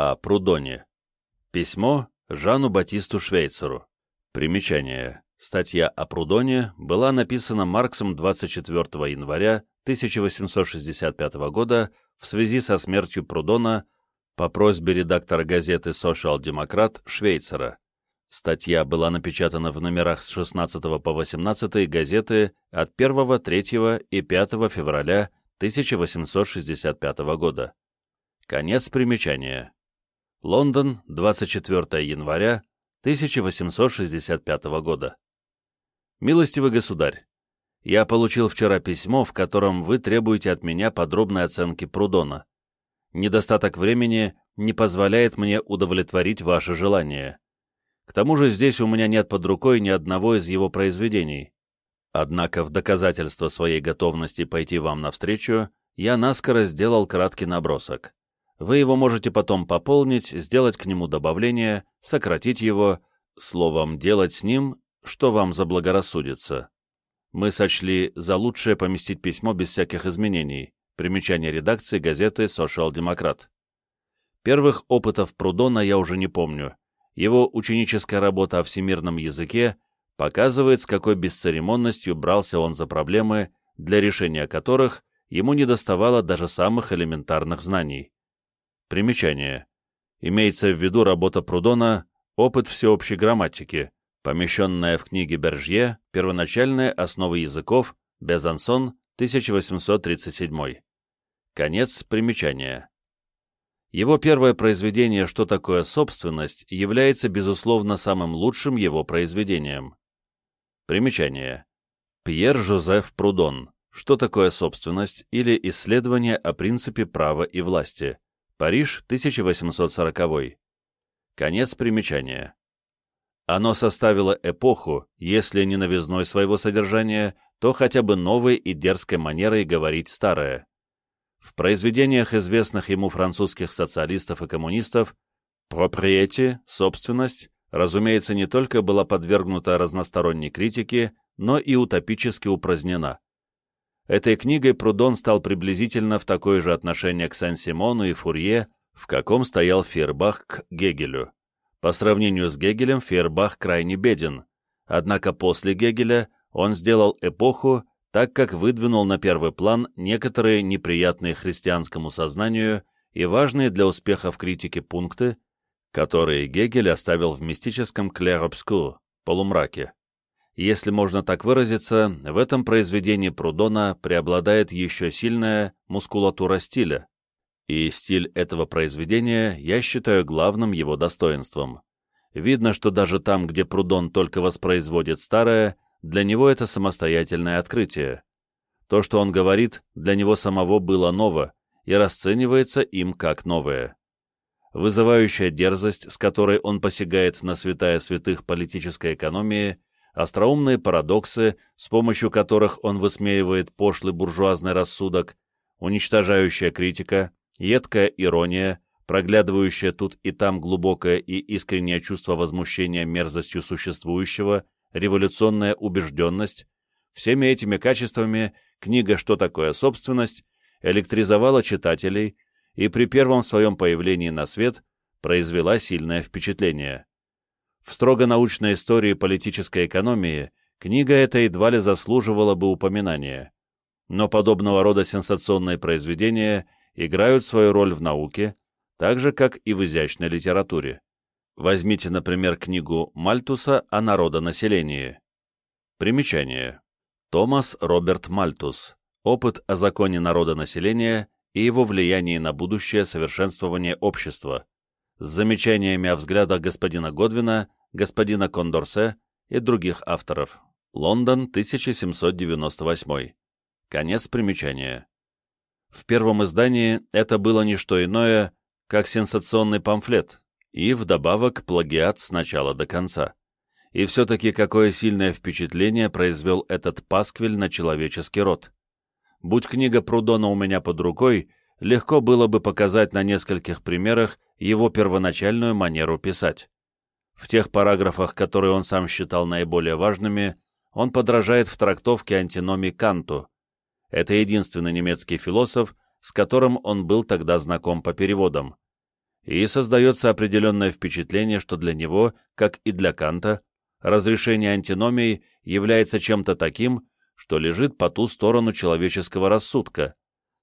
О Прудоне. Письмо Жану Батисту Швейцеру. Примечание. Статья о Прудоне была написана Марксом 24 января 1865 года в связи со смертью Прудона по просьбе редактора газеты «Социал-демократ» Швейцера. Статья была напечатана в номерах с 16 по 18 газеты от 1, 3 и 5 февраля 1865 года. Конец примечания. Лондон, 24 января 1865 года. Милостивый государь, я получил вчера письмо, в котором вы требуете от меня подробной оценки Прудона. Недостаток времени не позволяет мне удовлетворить ваше желание. К тому же здесь у меня нет под рукой ни одного из его произведений. Однако в доказательство своей готовности пойти вам навстречу, я наскоро сделал краткий набросок. Вы его можете потом пополнить, сделать к нему добавление, сократить его, словом, делать с ним, что вам заблагорассудится. Мы сочли за лучшее поместить письмо без всяких изменений. Примечание редакции газеты «Социал-демократ». Первых опытов Прудона я уже не помню. Его ученическая работа о всемирном языке показывает, с какой бесцеремонностью брался он за проблемы, для решения которых ему недоставало даже самых элементарных знаний. Примечание. Имеется в виду работа Прудона «Опыт всеобщей грамматики», помещенная в книге Бержье «Первоначальные основы языков», Безансон, 1837. Конец примечания. Его первое произведение «Что такое собственность» является, безусловно, самым лучшим его произведением. Примечание. Пьер Жозеф Прудон. Что такое собственность или исследование о принципе права и власти. Париж, 1840. Конец примечания. Оно составило эпоху, если не новизной своего содержания, то хотя бы новой и дерзкой манерой говорить старое. В произведениях известных ему французских социалистов и коммунистов «проприети» — собственность, разумеется, не только была подвергнута разносторонней критике, но и утопически упразднена. Этой книгой Прудон стал приблизительно в такое же отношение к Сен-Симону и Фурье, в каком стоял Фейербах к Гегелю. По сравнению с Гегелем Фейербах крайне беден, однако после Гегеля он сделал эпоху, так как выдвинул на первый план некоторые неприятные христианскому сознанию и важные для успеха в критике пункты, которые Гегель оставил в мистическом клэр-обскур, полумраке. Если можно так выразиться, в этом произведении Прудона преобладает еще сильная мускулатура стиля, и стиль этого произведения я считаю главным его достоинством. Видно, что даже там, где Прудон только воспроизводит старое, для него это самостоятельное открытие. То, что он говорит, для него самого было ново и расценивается им как новое. Вызывающая дерзость, с которой он посягает на святая святых политической экономии, остроумные парадоксы, с помощью которых он высмеивает пошлый буржуазный рассудок, уничтожающая критика, едкая ирония, проглядывающая тут и там глубокое и искреннее чувство возмущения мерзостью существующего, революционная убежденность, всеми этими качествами книга «Что такое собственность» электризовала читателей и при первом своем появлении на свет произвела сильное впечатление. В строго научной истории политической экономии книга эта едва ли заслуживала бы упоминания. Но подобного рода сенсационные произведения играют свою роль в науке, так же, как и в изящной литературе. Возьмите, например, книгу Мальтуса о народонаселении. Примечание. Томас Роберт Мальтус. Опыт о законе народонаселения и его влиянии на будущее совершенствование общества. С замечаниями о взглядах господина Годвина господина Кондорсе и других авторов. Лондон, 1798. Конец примечания. В первом издании это было не что иное, как сенсационный памфлет, и вдобавок плагиат с начала до конца. И все-таки какое сильное впечатление произвел этот пасквиль на человеческий род. Будь книга Прудона у меня под рукой, легко было бы показать на нескольких примерах его первоначальную манеру писать. В тех параграфах, которые он сам считал наиболее важными, он подражает в трактовке антиномии Канту. Это единственный немецкий философ, с которым он был тогда знаком по переводам. и создается определенное впечатление, что для него, как и для Канта, разрешение антиномий является чем-то таким, что лежит по ту сторону человеческого рассудка,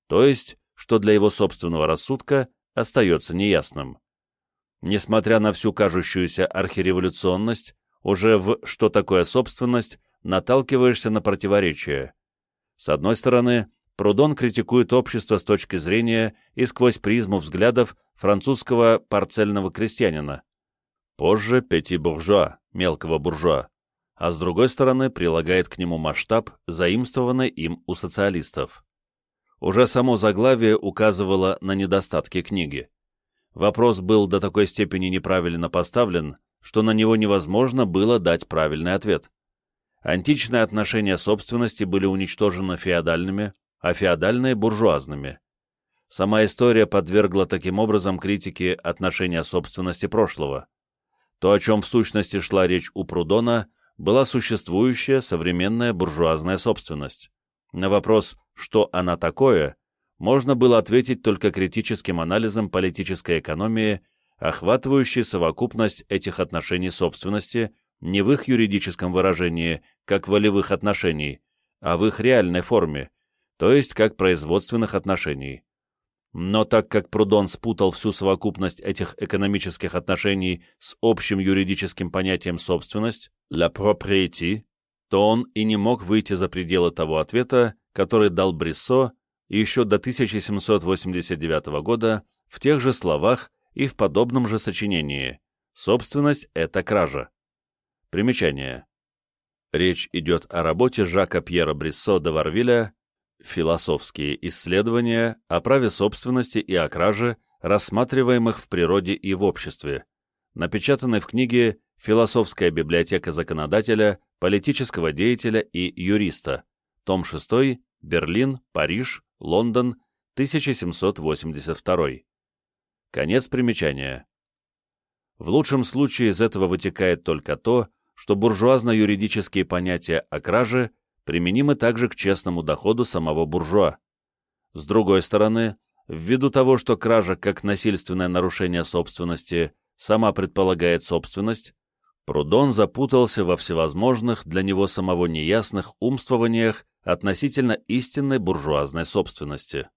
то есть, что для его собственного рассудка остается неясным. Несмотря на всю кажущуюся архиреволюционность, уже в «что такое собственность» наталкиваешься на противоречие. С одной стороны, Прудон критикует общество с точки зрения и сквозь призму взглядов французского парцельного крестьянина, позже пяти-буржуа, мелкого буржуа, а с другой стороны прилагает к нему масштаб, заимствованный им у социалистов. Уже само заглавие указывало на недостатки книги. Вопрос был до такой степени неправильно поставлен, что на него невозможно было дать правильный ответ. Античные отношения собственности были уничтожены феодальными, а феодальные – буржуазными. Сама история подвергла таким образом критике отношения собственности прошлого. То, о чем в сущности шла речь у Прудона, была существующая современная буржуазная собственность. На вопрос «что она такое?» Можно было ответить только критическим анализом политической экономии, охватывающей совокупность этих отношений собственности не в их юридическом выражении, как волевых отношений, а в их реальной форме, то есть как производственных отношений. Но так как Прудон спутал всю совокупность этих экономических отношений с общим юридическим понятием собственность, la propriété, то он и не мог выйти за пределы того ответа, который дал Бриссо еще до 1789 года в тех же словах и в подобном же сочинении «Собственность – это кража». Примечание. Речь идет о работе Жака Пьера Бриссо де Варвиля Философские исследования о праве собственности и о краже, рассматриваемых в природе и в обществе, напечатанной в книге «Философская библиотека законодателя, политического деятеля и юриста», том 6, Берлин, Париж, Лондон, 1782. Конец примечания. В лучшем случае из этого вытекает только то, что буржуазно-юридические понятия о краже применимы также к честному доходу самого буржуа. С другой стороны, ввиду того, что кража как насильственное нарушение собственности сама предполагает собственность, Прудон запутался во всевозможных для него самого неясных умствованиях относительно истинной буржуазной собственности.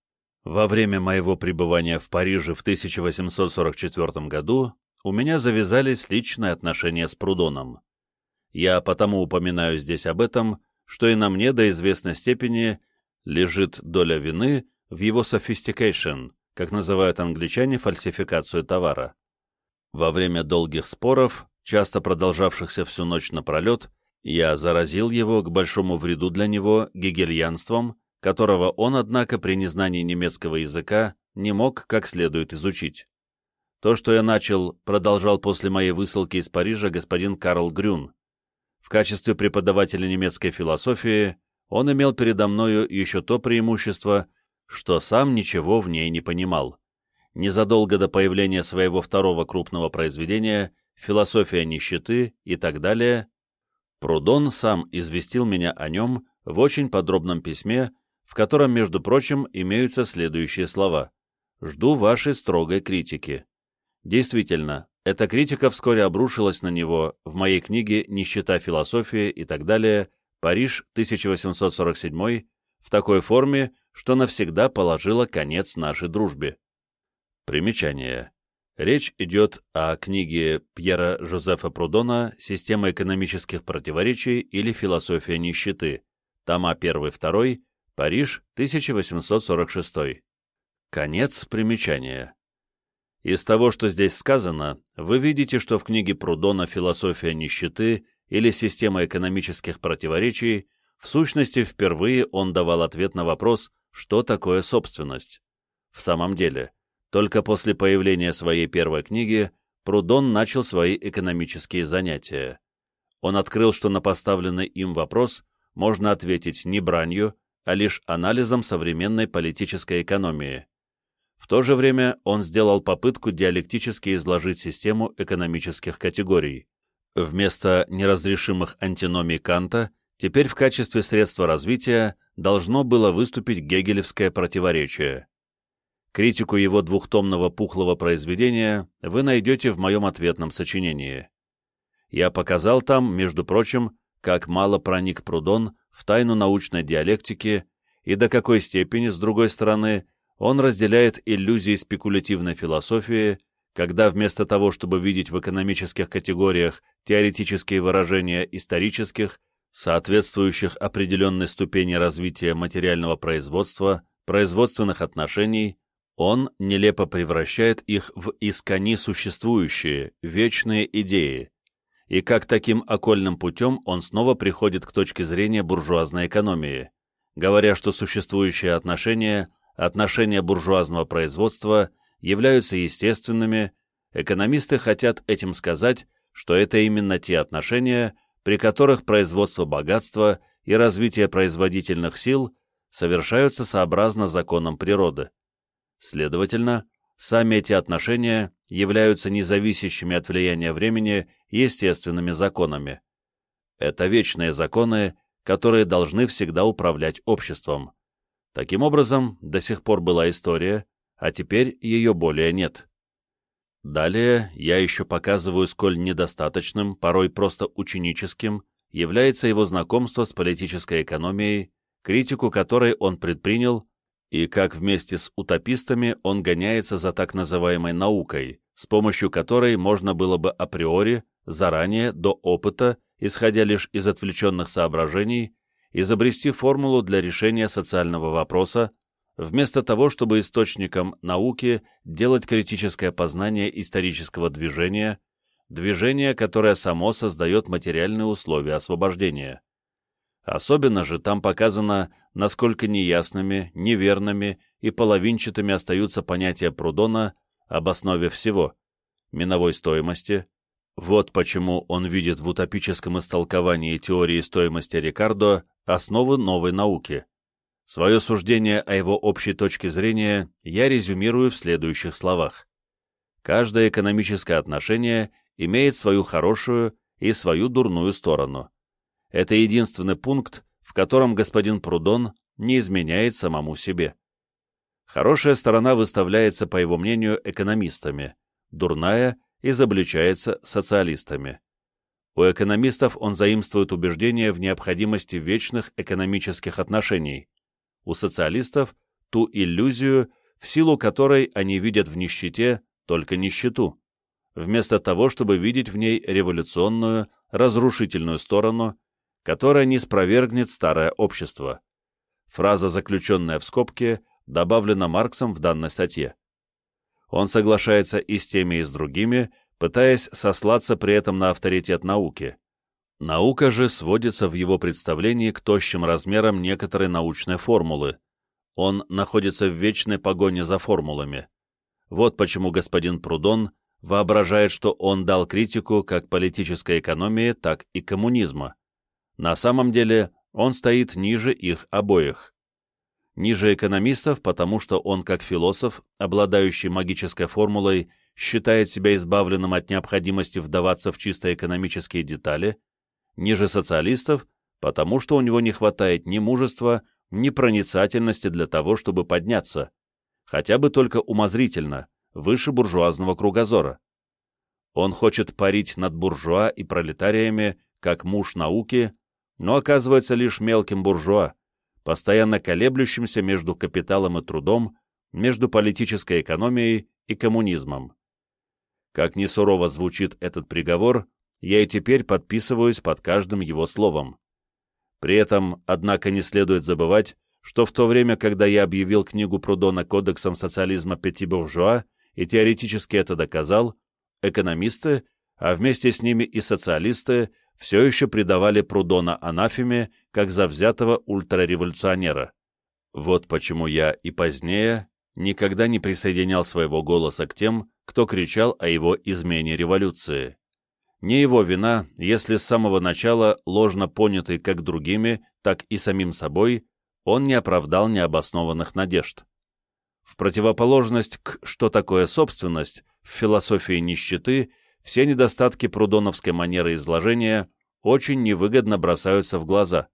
Во время моего пребывания в Париже в 1844 году у меня завязались личные отношения с Прудоном. Я потому упоминаю здесь об этом, что и на мне до известной степени лежит доля вины в его sophistication, как называют англичане фальсификацию товара. Во время долгих споров, часто продолжавшихся всю ночь напролет, я заразил его к большому вреду для него гегельянством, которого он, однако, при незнании немецкого языка не мог как следует изучить. То, что я начал, продолжал после моей высылки из Парижа господин Карл Грюн, в качестве преподавателя немецкой философии он имел передо мною еще то преимущество, что сам ничего в ней не понимал. Незадолго до появления своего второго крупного произведения «Философия нищеты» и так далее, Прудон сам известил меня о нем в очень подробном письме, в котором, между прочим, имеются следующие слова «Жду вашей строгой критики». Действительно, эта критика вскоре обрушилась на него в моей книге «Нищета философии» и так далее, Париж, 1847, в такой форме, что навсегда положила конец нашей дружбе. Примечание. Речь идет о книге Пьера Жозефа Прудона «Система экономических противоречий» или «Философия нищеты», тома 1-2, Париж, 1846. Конец примечания. Из того, что здесь сказано, вы видите, что в книге Прудона «Философия нищеты» или «Система экономических противоречий» в сущности впервые он давал ответ на вопрос, что такое собственность. В самом деле, только после появления своей первой книги Прудон начал свои экономические занятия. Он открыл, что на поставленный им вопрос можно ответить не бранью, а лишь анализом современной политической экономии. В то же время он сделал попытку диалектически изложить систему экономических категорий. Вместо неразрешимых антиномий Канта теперь в качестве средства развития должно было выступить гегелевское противоречие. Критику его двухтомного пухлого произведения вы найдете в моем ответном сочинении. Я показал там, между прочим, как мало проник Прудон в тайну научной диалектики и до какой степени, с другой стороны, он разделяет иллюзии спекулятивной философии, когда вместо того, чтобы видеть в экономических категориях теоретические выражения исторических, соответствующих определенной ступени развития материального производства, производственных отношений, он нелепо превращает их в искони существующие, вечные идеи, и как таким окольным путем он снова приходит к точке зрения буржуазной экономии, говоря, что существующие отношения, отношения буржуазного производства являются естественными, экономисты хотят этим сказать, что это именно те отношения, при которых производство богатства и развитие производительных сил совершаются сообразно законам природы. Следовательно, сами эти отношения являются независящими от влияния времени естественными законами. Это вечные законы, которые должны всегда управлять обществом. Таким образом, до сих пор была история, а теперь ее более нет. Далее я еще показываю, сколь недостаточным, порой просто ученическим, является его знакомство с политической экономией, критику которой он предпринял и как вместе с утопистами он гоняется за так называемой наукой, с помощью которой можно было бы априори, заранее, до опыта, исходя лишь из отвлеченных соображений, изобрести формулу для решения социального вопроса, вместо того, чтобы источником науки делать критическое познание исторического движения, движение, которое само создает материальные условия освобождения. Особенно же там показано, насколько неясными, неверными и половинчатыми остаются понятия Прудона об основе всего – миновой стоимости. Вот почему он видит в утопическом истолковании теории стоимости Рикардо основы новой науки. Свое суждение о его общей точке зрения я резюмирую в следующих словах. Каждое экономическое отношение имеет свою хорошую и свою дурную сторону это единственный пункт, в котором господин Прудон не изменяет самому себе. Хорошая сторона выставляется, по его мнению, экономистами, дурная изобличается социалистами. У экономистов он заимствует убеждение в необходимости вечных экономических отношений, у социалистов – ту иллюзию, в силу которой они видят в нищете только нищету, вместо того, чтобы видеть в ней революционную, разрушительную сторону которая не спровергнет старое общество. Фраза, заключенная в скобке, добавлена Марксом в данной статье. Он соглашается и с теми, и с другими, пытаясь сослаться при этом на авторитет науки. Наука же сводится в его представлении к тощим размерам некоторой научной формулы. Он находится в вечной погоне за формулами. Вот почему господин Прудон воображает, что он дал критику как политической экономии, так и коммунизма. На самом деле он стоит ниже их обоих. Ниже экономистов, потому что он, как философ, обладающий магической формулой, считает себя избавленным от необходимости вдаваться в чисто экономические детали, ниже социалистов, потому что у него не хватает ни мужества, ни проницательности для того, чтобы подняться, хотя бы только умозрительно, выше буржуазного кругозора. Он хочет парить над буржуа и пролетариями, как муж науки, но оказывается лишь мелким буржуа, постоянно колеблющимся между капиталом и трудом, между политической экономией и коммунизмом. Как ни сурово звучит этот приговор, я и теперь подписываюсь под каждым его словом. При этом, однако, не следует забывать, что в то время, когда я объявил книгу Прудона кодексом социализма пяти буржуа и теоретически это доказал, экономисты, а вместе с ними и социалисты, все еще предавали Прудона анафеме как завзятого ультрареволюционера. Вот почему я и позднее никогда не присоединял своего голоса к тем, кто кричал о его измене революции. Не его вина, если с самого начала, ложно понятый как другими, так и самим собой, он не оправдал необоснованных надежд. В противоположность к «что такое собственность» в философии нищеты все недостатки прудоновской манеры изложения очень невыгодно бросаются в глаза.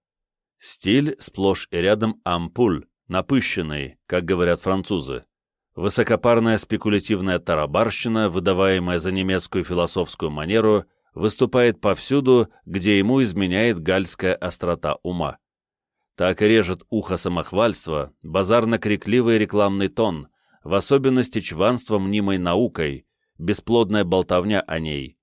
Стиль сплошь и рядом ампуль, напыщенный, как говорят французы. Высокопарная спекулятивная тарабарщина, выдаваемая за немецкую философскую манеру, выступает повсюду, где ему изменяет гальская острота ума. Так и режет ухо самохвальство, базарно-крикливый рекламный тон, в особенности чванство мнимой наукой, бесплодная болтовня о ней.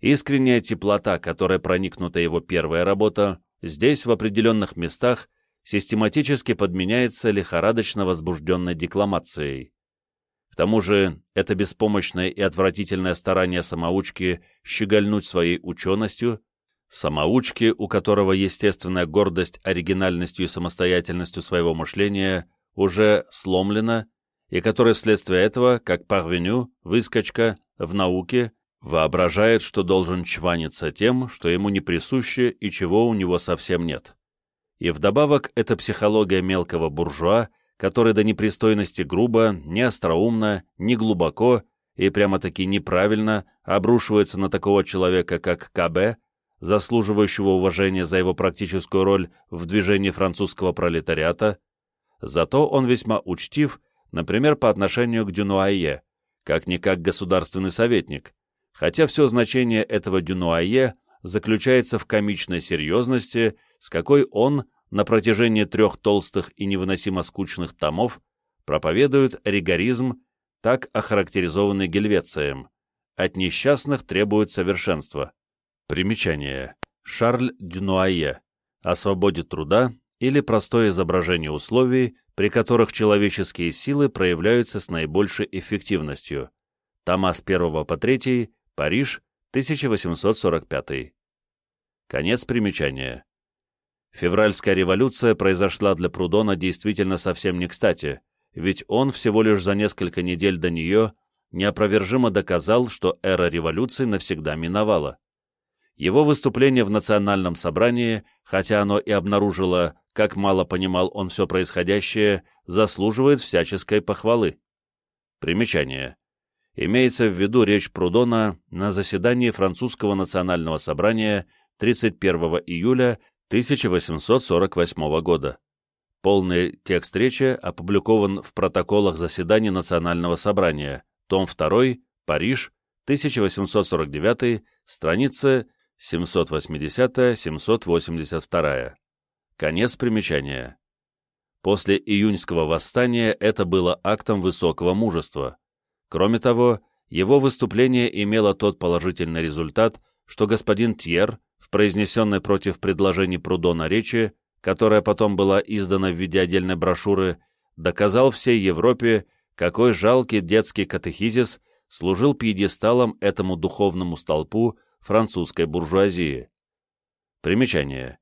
Искренняя теплота, которой проникнута его первая работа, здесь, в определенных местах, систематически подменяется лихорадочно возбужденной декламацией. К тому же, это беспомощное и отвратительное старание самоучки щегольнуть своей ученостью, самоучки, у которого естественная гордость оригинальностью и самостоятельностью своего мышления уже сломлена, и который вследствие этого, как парвеню, выскочка, в науке, воображает, что должен чваниться тем, что ему не присуще и чего у него совсем нет. И вдобавок эта психология мелкого буржуа, который до непристойности грубо, не остроумно, не глубоко и прямо-таки неправильно обрушивается на такого человека, как КБ, заслуживающего уважения за его практическую роль в движении французского пролетариата, зато он весьма учтив, например, по отношению к Дюнуае, как-никак государственный советник, хотя все значение этого Дюнуае заключается в комичной серьезности, с какой он на протяжении трех толстых и невыносимо скучных томов проповедует ригоризм, так охарактеризованный Гельвецием. От несчастных требует совершенства. Примечание. Шарль Дюнуае. О свободе труда или простое изображение условий, при которых человеческие силы проявляются с наибольшей эффективностью. Тома с 1 по 3, Париж, 1845. Конец примечания. Февральская революция произошла для Прудона действительно совсем не кстати, ведь он всего лишь за несколько недель до нее неопровержимо доказал, что эра революции навсегда миновала. Его выступление в национальном собрании, хотя оно и обнаружило, как мало понимал он все происходящее, заслуживает всяческой похвалы. Примечание. Имеется в виду речь Прудона на заседании французского национального собрания 31 июля 1848 года. Полный текст речи опубликован в протоколах заседаний Национального собрания, том 2, Париж, 1849, страница 780-782. Конец примечания. После июньского восстания это было актом высокого мужества. Кроме того, его выступление имело тот положительный результат, что господин Тьер, в произнесенной против предложений Прудона речи, которая потом была издана в виде отдельной брошюры, доказал всей Европе, какой жалкий детский катехизис служил пьедесталом этому духовному столпу французской буржуазии. Примечание.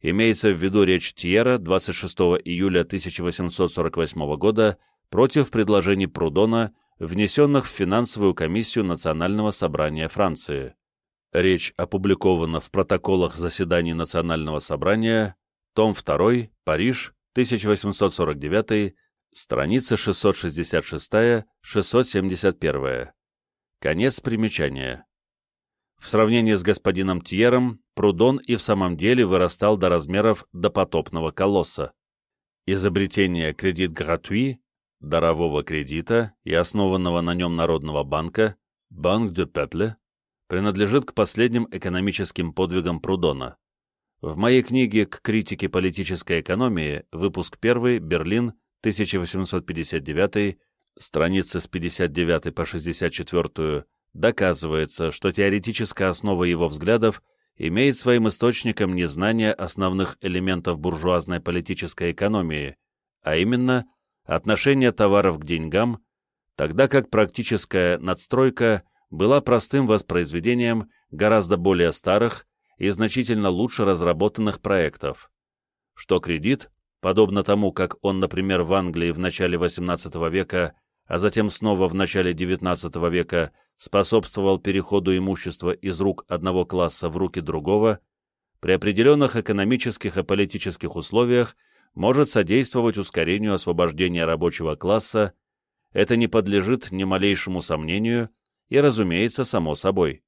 Имеется в виду речь Тьера 26 июля 1848 года против предложений Прудона, внесенных в финансовую комиссию Национального собрания Франции. Речь опубликована в протоколах заседаний Национального собрания, том 2, Париж, 1849, страница 666-671. Конец примечания. В сравнении с господином Тьером, Прудон и в самом деле вырастал до размеров допотопного колосса. Изобретение кредит гратуи, дарового кредита и основанного на нем Народного банка, Банк де Пепле, принадлежит к последним экономическим подвигам Прудона. В моей книге «К критике политической экономии», выпуск 1, Берлин, 1859, страницы с 59 по 64, доказывается, что теоретическая основа его взглядов имеет своим источником незнание основных элементов буржуазной политической экономии, а именно отношение товаров к деньгам, тогда как практическая надстройка была простым воспроизведением гораздо более старых и значительно лучше разработанных проектов. Что кредит, подобно тому, как он, например, в Англии в начале XVIII века, а затем снова в начале XIX века способствовал переходу имущества из рук одного класса в руки другого, при определенных экономических и политических условиях может содействовать ускорению освобождения рабочего класса, это не подлежит ни малейшему сомнению и, разумеется, само собой.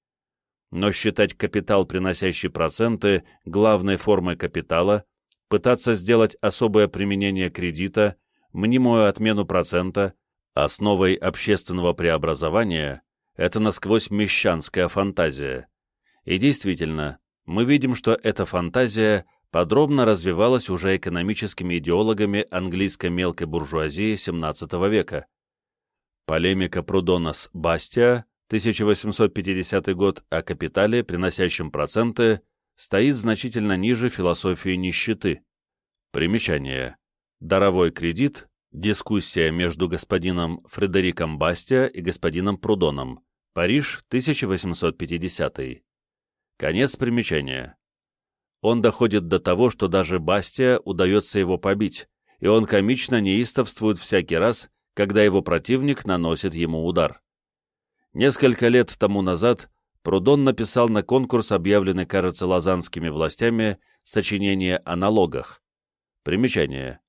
Но считать капитал, приносящий проценты, главной формой капитала, пытаться сделать особое применение кредита, мнимую отмену процента, Основой общественного преобразования это насквозь мещанская фантазия. И действительно, мы видим, что эта фантазия подробно развивалась уже экономическими идеологами английской мелкой буржуазии XVII века. Полемика Прудона с Бастия, 1850 год, о капитале, приносящем проценты, стоит значительно ниже философии нищеты. Примечание. Даровой кредит – дискуссия между господином Фредериком Бастия и господином Прудоном. Париж, 1850. Конец примечания. Он доходит до того, что даже Бастия удается его побить, и он комично неистовствует всякий раз, когда его противник наносит ему удар. Несколько лет тому назад Прудон написал на конкурс, объявленный, кажется, лазанскими властями, сочинение о налогах. Примечание.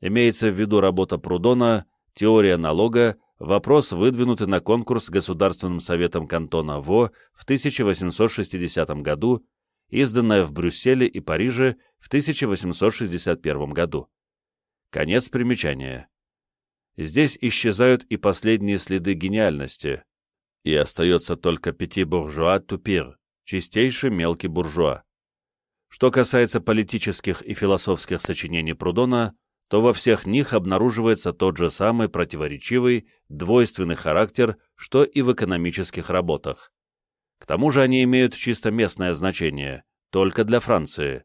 Имеется в виду работа Прудона «Теория налога Вопрос выдвинутый на конкурс Государственным советом кантона ВО в 1860 году, изданная в Брюсселе и Париже в 1861 году. Конец примечания. Здесь исчезают и последние следы гениальности, и остается только пяти буржуа тупир, чистейший мелкий буржуа. Что касается политических и философских сочинений Прудона, то во всех них обнаруживается тот же самый противоречивый, двойственный характер, что и в экономических работах. К тому же они имеют чисто местное значение, только для Франции.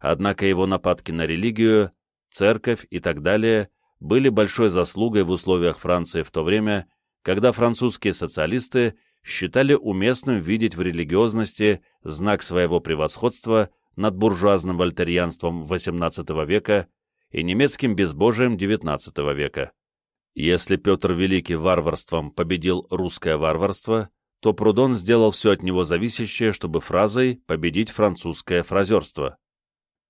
Однако его нападки на религию, церковь и так далее были большой заслугой в условиях Франции в то время, когда французские социалисты считали уместным видеть в религиозности знак своего превосходства над буржуазным вольтерьянством XVIII века и немецким безбожием XIX века. Если Петр Великий варварством победил русское варварство, то Прудон сделал все от него зависящее, чтобы фразой победить французское фразерство.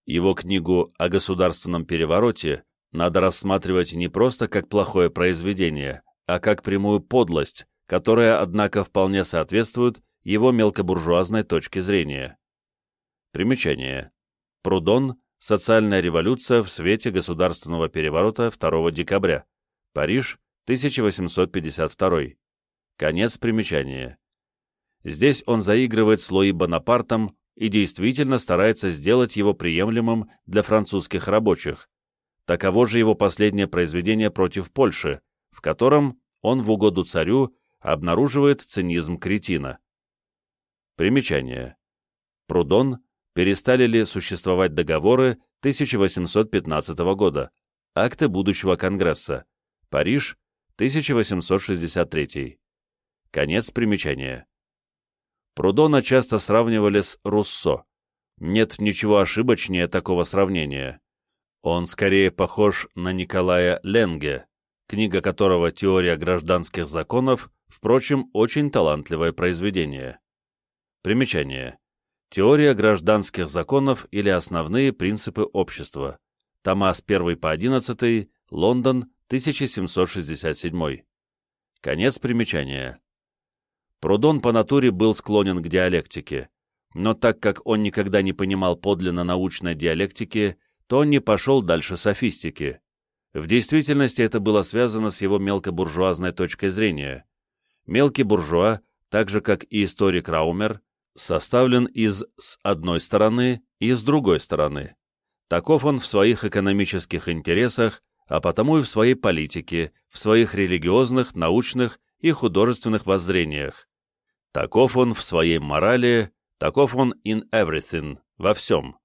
Его книгу о государственном перевороте надо рассматривать не просто как плохое произведение, а как прямую подлость, которая, однако, вполне соответствует его мелкобуржуазной точке зрения. Примечание. Прудон Социальная революция в свете государственного переворота 2 декабря. Париж, 1852. Конец примечания. Здесь он заигрывает с Луи Бонапартом и действительно старается сделать его приемлемым для французских рабочих. Таково же его последнее произведение против Польши, в котором он в угоду царю обнаруживает цинизм кретина. Примечание. Прудон перестали ли существовать договоры 1815 года, акты будущего Конгресса, Париж, 1863. Конец примечания. Прудона часто сравнивали с Руссо. Нет ничего ошибочнее такого сравнения. Он скорее похож на Николая Ленге, книга которого «Теория гражданских законов», впрочем, очень талантливое произведение. Примечание. Теория гражданских законов или основные принципы общества. Тома с 1 по 11, Лондон, 1767. Конец примечания. Прудон по натуре был склонен к диалектике, но так как он никогда не понимал подлинно научной диалектики, то он не пошел дальше софистики. В действительности это было связано с его мелкобуржуазной точкой зрения. Мелкий буржуа, так же как и историк Раумер, составлен из с одной стороны и с другой стороны. Таков он в своих экономических интересах, а потому и в своей политике, в своих религиозных, научных и художественных воззрениях. Таков он в своей морали, таков он in everything, во всем.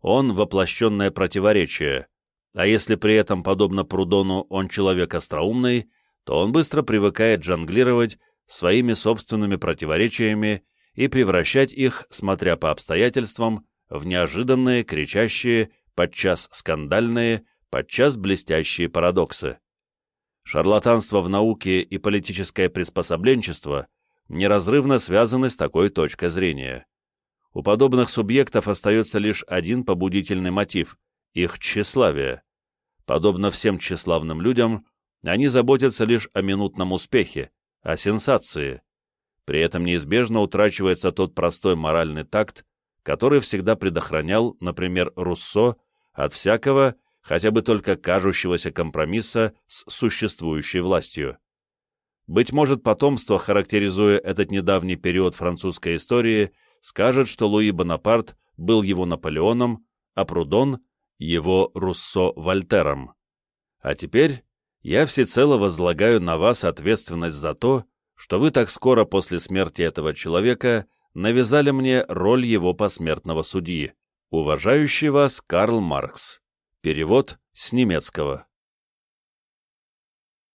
Он воплощенное противоречие, а если при этом, подобно Прудону, он человек остроумный, то он быстро привыкает жонглировать своими собственными противоречиями и превращать их, смотря по обстоятельствам, в неожиданные, кричащие, подчас скандальные, подчас блестящие парадоксы. Шарлатанство в науке и политическое приспособленчество неразрывно связаны с такой точкой зрения. У подобных субъектов остается лишь один побудительный мотив – их тщеславие. Подобно всем тщеславным людям, они заботятся лишь о минутном успехе, о сенсации, при этом неизбежно утрачивается тот простой моральный такт, который всегда предохранял, например, Руссо, от всякого, хотя бы только кажущегося компромисса с существующей властью. Быть может, потомство, характеризуя этот недавний период французской истории, скажет, что Луи Бонапарт был его Наполеоном, а Прудон — его Руссо-Вольтером. А теперь я всецело возлагаю на вас ответственность за то, что вы так скоро после смерти этого человека навязали мне роль его посмертного судьи. Уважающий вас Карл Маркс. Перевод с немецкого.